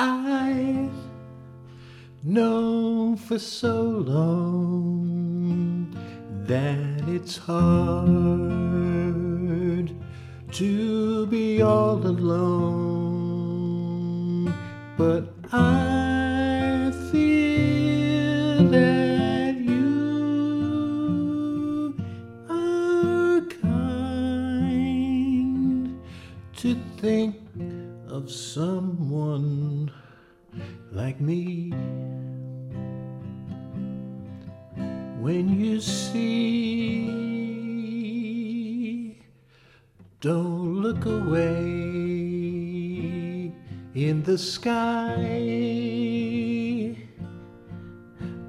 I know for so long that it's hard to be all alone, but I feel that you are kind to think of someone like me. When you see, don't look away in the sky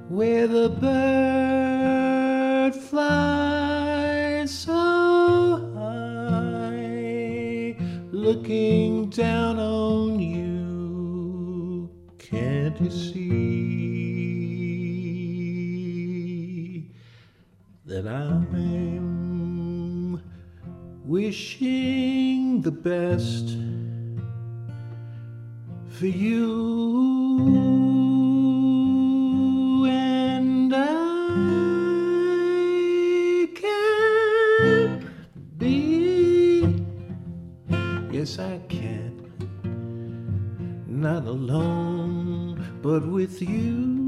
where the bird flies looking down on you. Can't you see that I'm wishing the best for you yes I can. Not alone but with you